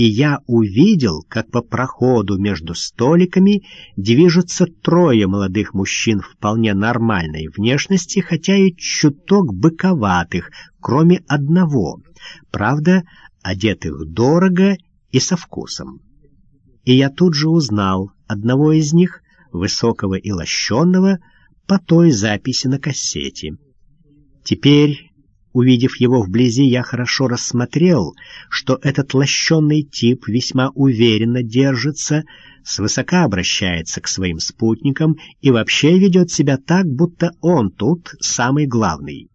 и я увидел, как по проходу между столиками движутся трое молодых мужчин вполне нормальной внешности, хотя и чуток быковатых, кроме одного, правда, одетых дорого и со вкусом. И я тут же узнал одного из них, высокого и лощенного, по той записи на кассете. Теперь Увидев его вблизи, я хорошо рассмотрел, что этот лощенный тип весьма уверенно держится, свысока обращается к своим спутникам и вообще ведет себя так, будто он тут самый главный.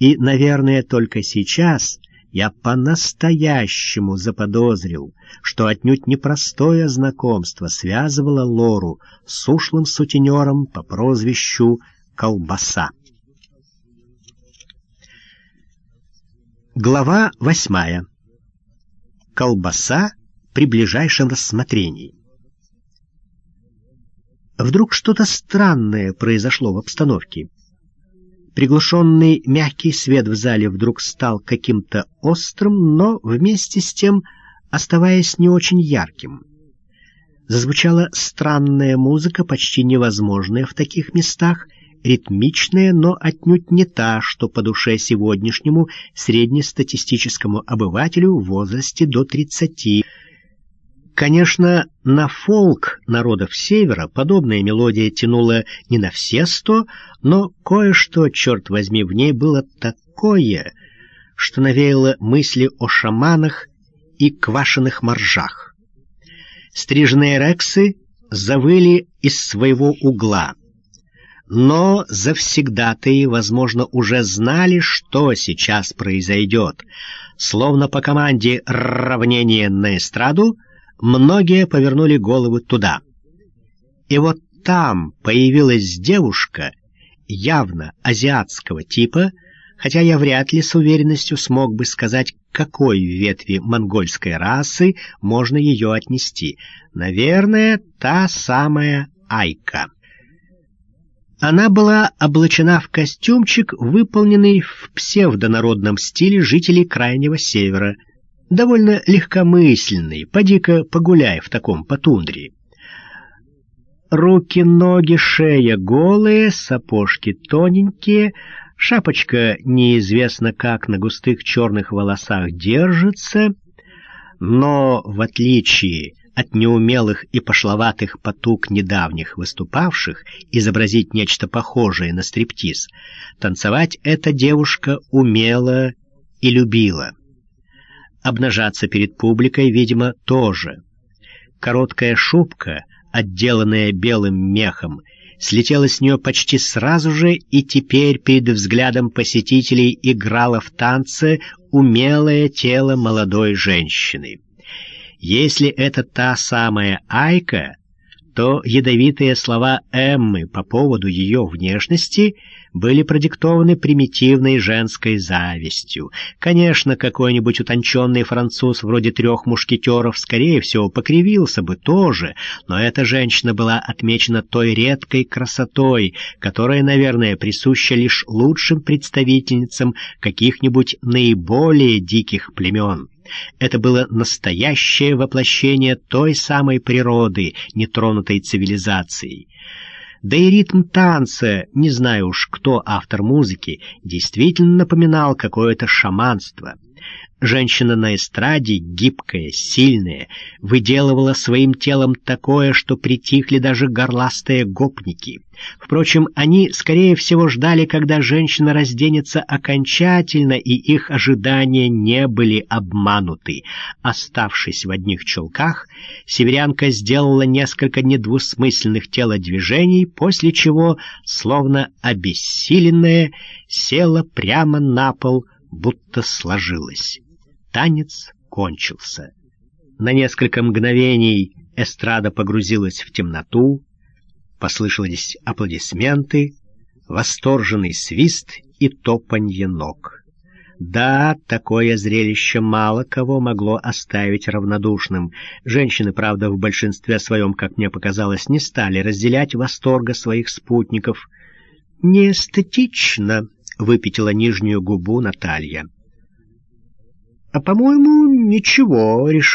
И, наверное, только сейчас я по-настоящему заподозрил, что отнюдь непростое знакомство связывало Лору с ушлым сутенером по прозвищу «Колбаса». Глава восьмая. Колбаса при ближайшем рассмотрении. Вдруг что-то странное произошло в обстановке. Приглушенный мягкий свет в зале вдруг стал каким-то острым, но вместе с тем оставаясь не очень ярким. Зазвучала странная музыка, почти невозможная в таких местах — ритмичная, но отнюдь не та, что по душе сегодняшнему среднестатистическому обывателю в возрасте до 30. Конечно, на фолк народов Севера подобная мелодия тянула не на все сто, но кое-что, черт возьми, в ней было такое, что навеяло мысли о шаманах и квашеных моржах. Стриженные рексы завыли из своего угла — но завсегдатые, возможно, уже знали, что сейчас произойдет. Словно по команде «равнение на эстраду» многие повернули головы туда. И вот там появилась девушка, явно азиатского типа, хотя я вряд ли с уверенностью смог бы сказать, какой ветви монгольской расы можно ее отнести. Наверное, та самая Айка. Она была облачена в костюмчик, выполненный в псевдонародном стиле жителей Крайнего Севера, довольно легкомысленный, поди-ка погуляй в таком по тундре. Руки, ноги, шея голые, сапожки тоненькие, шапочка неизвестно как на густых черных волосах держится, но, в отличие от неумелых и пошловатых потуг недавних выступавших изобразить нечто похожее на стриптиз, танцевать эта девушка умела и любила. Обнажаться перед публикой, видимо, тоже. Короткая шубка, отделанная белым мехом, слетела с нее почти сразу же, и теперь перед взглядом посетителей играла в танце умелое тело молодой женщины. Если это та самая Айка, то ядовитые слова Эммы по поводу ее внешности были продиктованы примитивной женской завистью. Конечно, какой-нибудь утонченный француз вроде трех мушкетеров, скорее всего, покривился бы тоже, но эта женщина была отмечена той редкой красотой, которая, наверное, присуща лишь лучшим представительницам каких-нибудь наиболее диких племен. Это было настоящее воплощение той самой природы, нетронутой цивилизацией. Да и ритм танца, не знаю уж, кто автор музыки, действительно напоминал какое-то шаманство — Женщина на эстраде, гибкая, сильная, выделывала своим телом такое, что притихли даже горластые гопники. Впрочем, они, скорее всего, ждали, когда женщина разденется окончательно, и их ожидания не были обмануты. Оставшись в одних чулках, северянка сделала несколько недвусмысленных телодвижений, после чего, словно обессиленная, села прямо на пол, будто сложилась. Танец кончился. На несколько мгновений эстрада погрузилась в темноту, послышались аплодисменты, восторженный свист и топанье ног. Да, такое зрелище мало кого могло оставить равнодушным. Женщины, правда, в большинстве своем, как мне показалось, не стали разделять восторга своих спутников. «Неэстетично», — выпятила нижнюю губу Наталья. «А, по-моему, ничего», — решил